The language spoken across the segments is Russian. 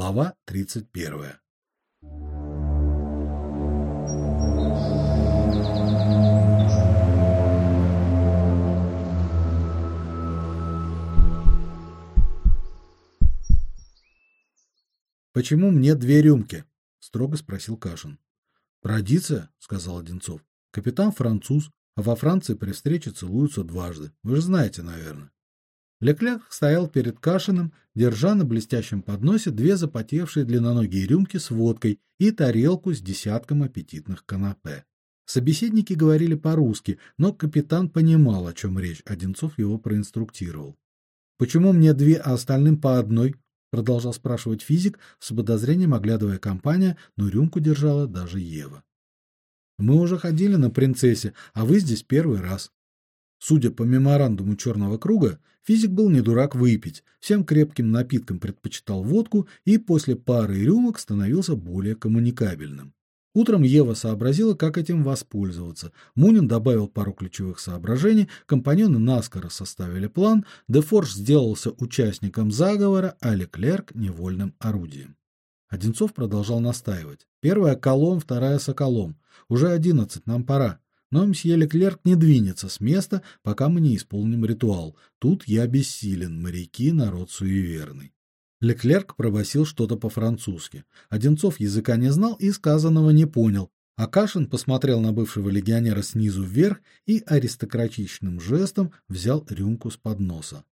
Глава 31. Почему мне две рюмки? строго спросил Кашин. Традиция, сказал Одинцов. Капитан француз, а во Франции при встрече целуются дважды. Вы же знаете, наверное. Леклер стоял перед Кашиным, держа на блестящем подносе две запотевшие длинноногие рюмки с водкой и тарелку с десятком аппетитных канапе. Собеседники говорили по-русски, но капитан понимал, о чем речь. Одинцов его проинструктировал. Почему мне две, а остальным по одной? продолжал спрашивать физик, с подозрением оглядывая компания, но рюмку держала даже Ева. Мы уже ходили на принцессе, а вы здесь первый раз. Судя по меморандуму черного круга, физик был не дурак выпить, всем крепким напиткам предпочитал водку и после пары рюмок становился более коммуникабельным. Утром Ева сообразила, как этим воспользоваться. Мунин добавил пару ключевых соображений, компаньоны наскоро составили план, Дефорж сделался участником заговора, а Леклерк невольным орудием. Одинцов продолжал настаивать. Первая колом, вторая соколом. Уже одиннадцать, нам пора. Но мсье Леклерк не двинется с места, пока мы не исполним ритуал. Тут я бессилен, моряки народ суеверный. Леклерк пробасил что-то по-французски. Одинцов языка не знал и сказанного не понял. А Кашин посмотрел на бывшего легионера снизу вверх и аристократичным жестом взял рюмку с подноса.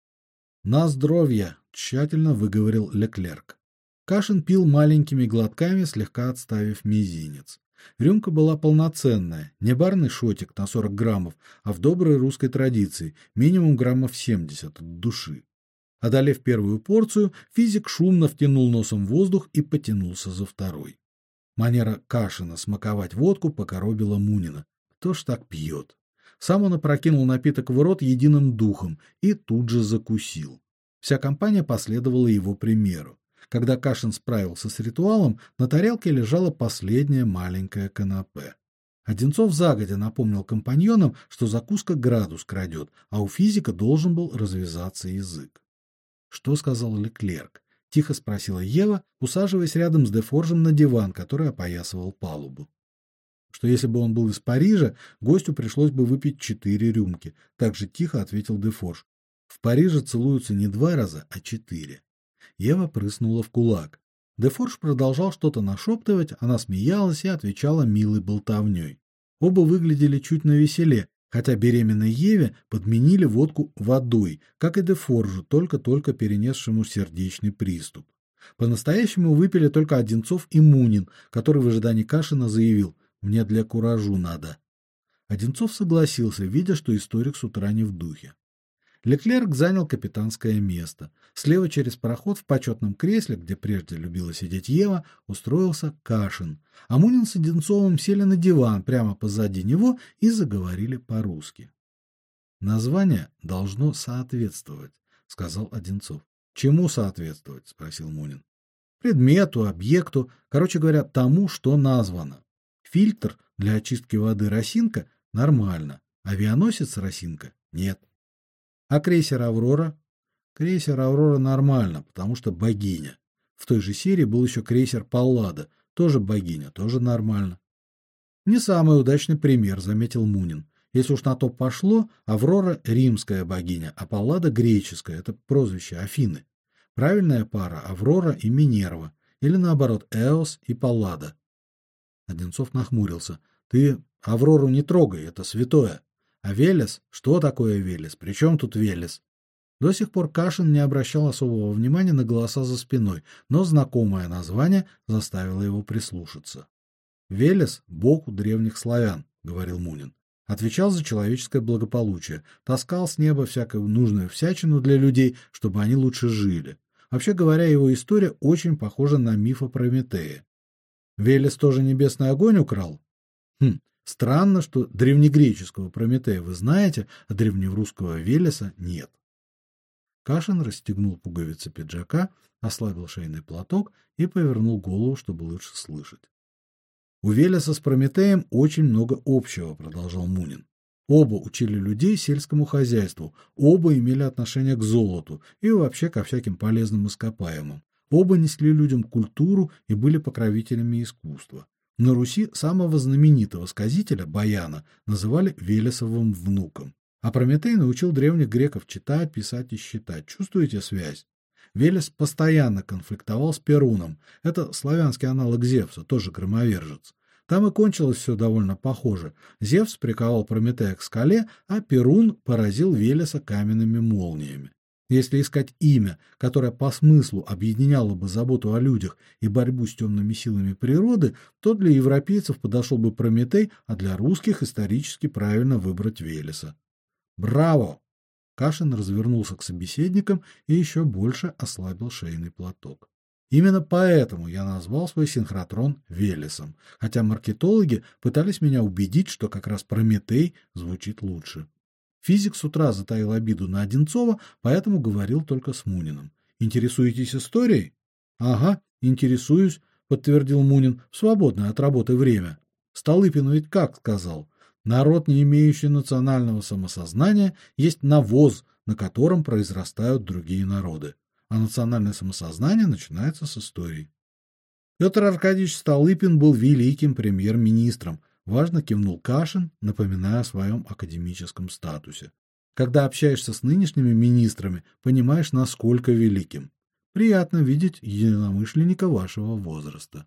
"На здоровье", тщательно выговорил Леклерк. Кашин пил маленькими глотками, слегка отставив мизинец. Рюмка была полноценная, не барный шотик на 40 граммов, а в доброй русской традиции, минимум граммов 70 от души. Одолев первую порцию, физик шумно втянул носом воздух и потянулся за второй. Манера Кашина смаковать водку покоробила Мунина. Кто ж так пьет? Сам он опрокинул напиток в рот единым духом и тут же закусил. Вся компания последовала его примеру. Когда Кашин справился с ритуалом, на тарелке лежала последняя маленькая канапе. Одинцов загодя напомнил компаньонам, что закуска градус крадет, а у физика должен был развязаться язык. Что сказал Леклерк? тихо спросила Ева, усаживаясь рядом с Дефоржем на диван, который опоясывал палубу. Что если бы он был из Парижа, гостю пришлось бы выпить четыре рюмки, так же тихо ответил Дефорж. В Париже целуются не два раза, а четыре. Ева прыснула в кулак. Дефорж продолжал что-то нашептывать, она смеялась и отвечала милой болтовней. Оба выглядели чуть навеселе, хотя беременной Еве подменили водку водой, как и Дефоржу, только-только перенесшему сердечный приступ. По-настоящему выпили только Одинцов и Мунин, который в ожидании Кашина заявил: "Мне для куражу надо". Одинцов согласился, видя, что историк с утра не в духе. Леклерк занял капитанское место. Слева через пароход в почетном кресле, где прежде любила сидеть Ева, устроился Кашин. А Мунин с Одинцовым сели на диван прямо позади него и заговорили по-русски. Название должно соответствовать, сказал Одинцов. Чему соответствовать? спросил Мунин. Предмету, объекту, короче говоря, тому, что названо. Фильтр для очистки воды Росинка нормально, авианосец Росинка нет. А крейсер Аврора? Крейсер Аврора нормально, потому что богиня. В той же серии был еще крейсер Паллада, тоже богиня, тоже нормально. Не самый удачный пример, заметил Мунин. Если уж на то пошло, Аврора римская богиня, а Паллада греческая это прозвище Афины. Правильная пара Аврора и Минерва, или наоборот, Эос и Паллада. Одинцов нахмурился. Ты Аврору не трогай, это святое. А Велес? Что такое Велес? Причем тут Велес? До сих пор Кашин не обращал особого внимания на голоса за спиной, но знакомое название заставило его прислушаться. Велес бог у древних славян, говорил Мунин. Отвечал за человеческое благополучие, таскал с неба всякую нужную всячину для людей, чтобы они лучше жили. Вообще говоря, его история очень похожа на миф о Прометее. Велес тоже небесный огонь украл? Хм, Странно, что древнегреческого Прометея вы знаете, а древнерусского Велеса нет. Кашин расстегнул пуговицы пиджака, ослабил шейный платок и повернул голову, чтобы лучше слышать. У Велеса с Прометеем очень много общего, продолжал Мунин. Оба учили людей сельскому хозяйству, оба имели отношение к золоту и вообще ко всяким полезным ископаемым. Оба несли людям культуру и были покровителями искусства. На Руси самого знаменитого сказителя Баяна называли Велесовым внуком. А Прометей научил древних греков читать, писать и считать. Чувствуете связь? Велес постоянно конфликтовал с Перуном. Это славянский аналог Зевса, тоже громовержец. Там и кончилось все довольно похоже. Зевс приковал Прометея к скале, а Перун поразил Велеса каменными молниями. Если искать имя, которое по смыслу объединяло бы заботу о людях и борьбу с темными силами природы, то для европейцев подошел бы Прометей, а для русских исторически правильно выбрать Велеса. Браво! Кашин развернулся к собеседникам и еще больше ослабил шейный платок. Именно поэтому я назвал свой синхротрон Велесом, хотя маркетологи пытались меня убедить, что как раз Прометей звучит лучше. Физик с утра затаил обиду на Одинцова, поэтому говорил только с Муниным. Интересуетесь историей? Ага, интересуюсь, подтвердил Мунин в свободное от работы время. Столыпин ведь как сказал: народ, не имеющий национального самосознания, есть навоз, на котором произрастают другие народы. А национальное самосознание начинается с истории. Петр Аркадьевич Столыпин был великим премьер-министром, Важно кивнул Кашин, напоминая о своем академическом статусе. Когда общаешься с нынешними министрами, понимаешь, насколько великим. Приятно видеть единомышленника вашего возраста.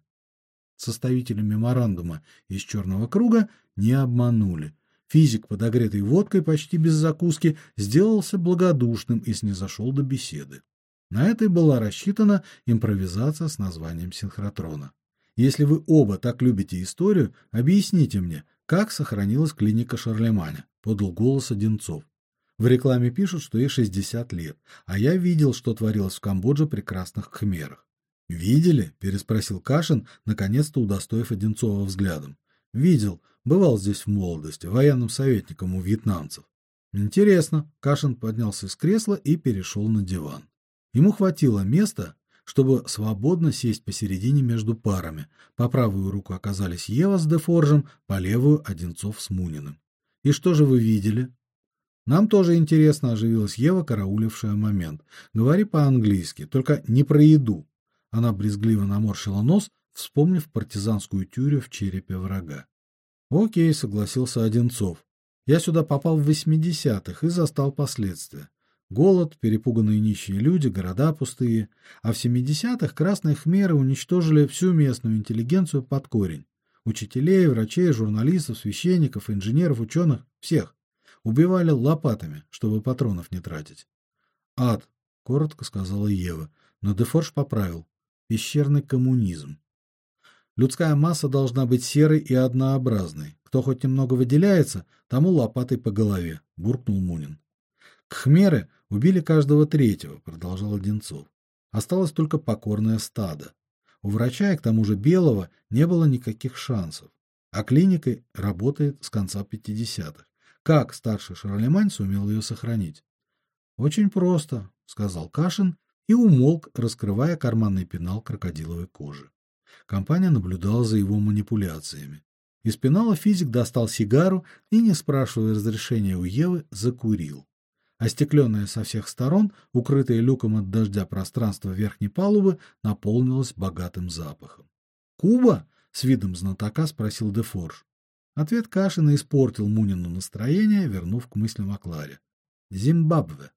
Составители меморандума из черного круга не обманули. Физик, подогретый водкой почти без закуски, сделался благодушным и снизошел до беседы. На это и была рассчитана импровизация с названием синхротрона. Если вы оба так любите историю, объясните мне, как сохранилась клиника Шарлеманя, подал голос Одинцов. В рекламе пишут, что ей 60 лет, а я видел, что творилось в Камбодже при красных хмерах. Видели? переспросил Кашин, наконец-то удостоив Одинцова взглядом. Видел, бывал здесь в молодости, военным советником у вьетнамцев. Интересно, Кашин поднялся с кресла и перешел на диван. Ему хватило места, чтобы свободно сесть посередине между парами. По правую руку оказались Ева с Дефоржем, по левую Одинцов с Муниным. И что же вы видели? Нам тоже интересно, оживилась Ева, караулившая момент. Говори по-английски, только не про еду. Она брезгливо наморщила нос, вспомнив партизанскую тюрю в черепе врага. О'кей, согласился Одинцов. Я сюда попал в восьмидесятых и застал последствия. Голод, перепуганные нищие люди, города пустые, а в 70-х красные хмеры уничтожили всю местную интеллигенцию под корень. Учителей, врачей, журналистов, священников, инженеров, ученых – всех. Убивали лопатами, чтобы патронов не тратить. Ад, коротко сказала Ева, но Дефорж поправил: пещерный коммунизм. Людская масса должна быть серой и однообразной. Кто хоть немного выделяется, тому лопатой по голове, буркнул Мунин. Кхмеры убили каждого третьего, продолжал Одинцов. Осталось только покорное стадо. У врача, и к тому же белого, не было никаких шансов. А клиника работает с конца 50-х. Как старший Шарлемань сумел ее сохранить? Очень просто, сказал Кашин и умолк, раскрывая карманный пенал крокодиловой кожи. Компания наблюдала за его манипуляциями. Из пенала физик достал сигару и, не спрашивая разрешения у Евы, закурил. Остекленное со всех сторон, укрытое люком от дождя пространство верхней палубы наполнилось богатым запахом. "Куба?" с видом знатока спросил Дефорж. Ответ Кашина испортил Мунину настроение, вернув к мыслям о Кларе. Зимбабве.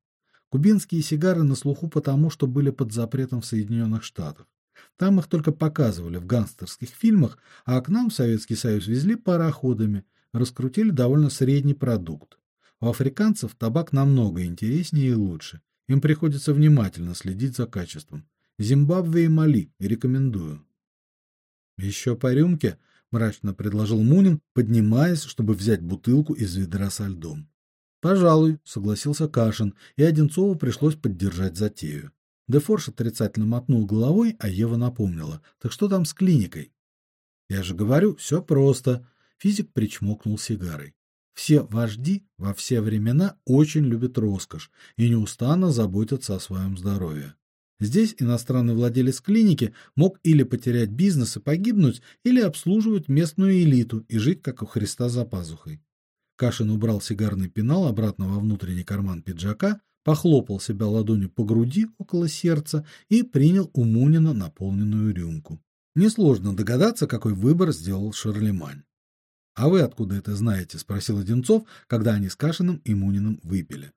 Кубинские сигары на слуху потому, что были под запретом в Соединенных Штатах. Там их только показывали в гангстерских фильмах, а к нам в Советский Союз везли пароходами, раскрутили довольно средний продукт. У африканцев табак намного интереснее и лучше. Им приходится внимательно следить за качеством. Зимбабве и Мали рекомендую. «Еще по рюмке, мрачно предложил Мунин, поднимаясь, чтобы взять бутылку из ведра со льдом. Пожалуй, согласился Кашин, и Одинцову пришлось поддержать затею. Дефорш отрицательно мотнул головой, а Ева напомнила: "Так что там с клиникой?" "Я же говорю, все просто". Физик причмокнул сигарой. Все вожди во все времена очень любят роскошь и неустанно заботятся о своем здоровье. Здесь иностранный владелец клиники мог или потерять бизнес и погибнуть, или обслуживать местную элиту и жить как у Христа за пазухой. Кашин убрал сигарный пенал обратно во внутренний карман пиджака, похлопал себя ладонью по груди около сердца и принял у Мунина наполненную рюмку. Несложно догадаться, какой выбор сделал Шарлемань. А вы откуда это знаете, спросил Одинцов, когда они с Кашиным и Муниным выпили.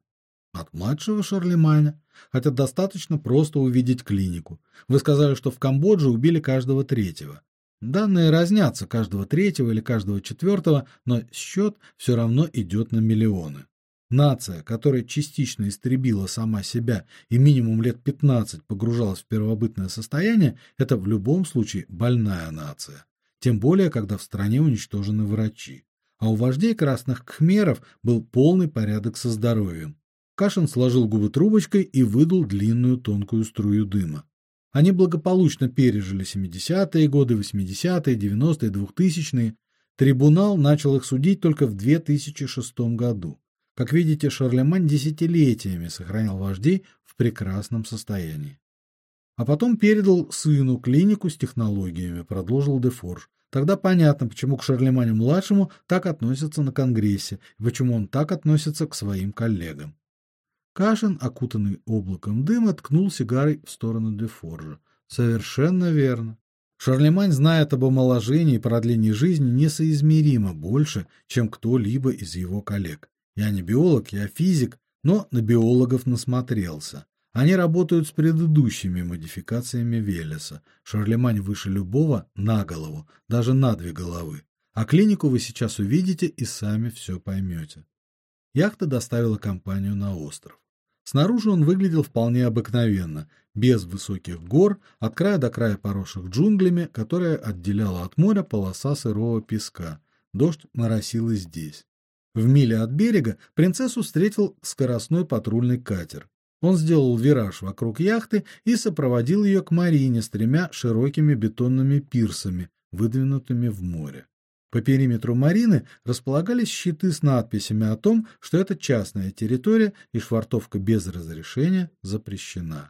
От младшего Шарлеманя, хотя достаточно просто увидеть клинику. Вы сказали, что в Камбодже убили каждого третьего. Данные разнятся каждого третьего или каждого четвертого, но счет все равно идет на миллионы. Нация, которая частично истребила сама себя и минимум лет 15 погружалась в первобытное состояние, это в любом случае больная нация. Тем более, когда в стране уничтожены врачи. А у вождей красных кхмеров был полный порядок со здоровьем. Кашин сложил губы трубочкой и выдул длинную тонкую струю дыма. Они благополучно пережили 70-е годы, 80-е, 90-е, 2000-е. Трибунал начал их судить только в 2006 году. Как видите, Шарлемань десятилетиями сохранял вождей в прекрасном состоянии. А потом передал сыну клинику с технологиями, продолжил Дефорж. Тогда понятно, почему к Шарлеманю-младшему так относятся на конгрессе, и почему он так относится к своим коллегам. Кашин, окутанный облаком дыма, ткнул сигарой в сторону Дефоржа. Совершенно верно. Шарлемань знает об омоложении и продлении жизни несоизмеримо больше, чем кто-либо из его коллег. Я не биолог, я физик, но на биологов насмотрелся. Они работают с предыдущими модификациями Велеса. Шарлемань выше любого на голову, даже на две головы. А клинику вы сейчас увидите и сами все поймете. Яхта доставила компанию на остров. Снаружи он выглядел вполне обыкновенно, без высоких гор, от края до края поросших джунглями, которая отделяла от моря полоса сырого песка. Дождь моросил и здесь. В миле от берега принцессу встретил скоростной патрульный катер. Он сделал вираж вокруг яхты и сопроводил ее к марине с тремя широкими бетонными пирсами, выдвинутыми в море. По периметру марины располагались щиты с надписями о том, что это частная территория и швартовка без разрешения запрещена.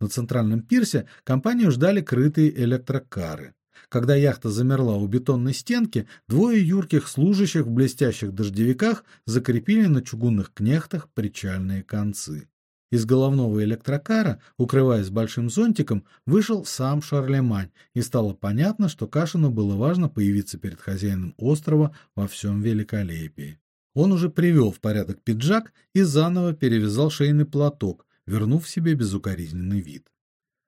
На центральном пирсе компанию ждали крытые электрокары. Когда яхта замерла у бетонной стенки, двое юрких служащих в блестящих дождевиках закрепили на чугунных кнехтах причальные концы. Из головного электрокара, укрываясь большим зонтиком, вышел сам Шарлемань, и стало понятно, что Кашину было важно появиться перед хозяином острова во всем великолепии. Он уже привел в порядок пиджак и заново перевязал шейный платок, вернув себе безукоризненный вид.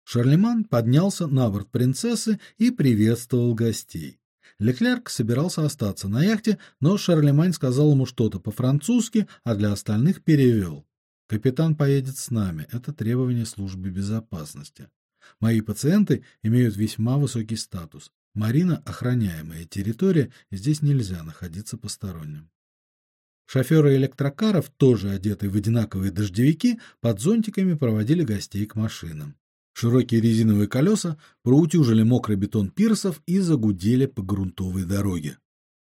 Шарлеман поднялся на борт принцессы и приветствовал гостей. Леклерк собирался остаться на яхте, но Шарлемань сказал ему что-то по-французски, а для остальных перевел. Капитан поедет с нами это требование службы безопасности. Мои пациенты имеют весьма высокий статус. Марина охраняемая территория, здесь нельзя находиться посторонним. Шоферы электрокаров, тоже одетые в одинаковые дождевики, под зонтиками проводили гостей к машинам. Широкие резиновые колеса проутюжили мокрый бетон пирсов и загудели по грунтовой дороге.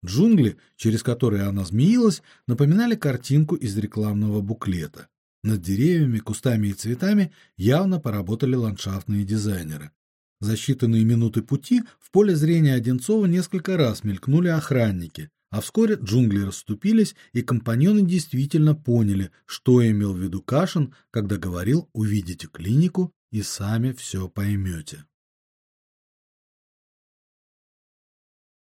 Джунгли, через которые она змеилась, напоминали картинку из рекламного буклета. Над деревьями, кустами и цветами явно поработали ландшафтные дизайнеры. За считанные минуты пути в поле зрения Одинцова несколько раз мелькнули охранники, а вскоре джунгли расступились, и компаньоны действительно поняли, что имел в виду Кашин, когда говорил: "Увидите клинику и сами все поймете».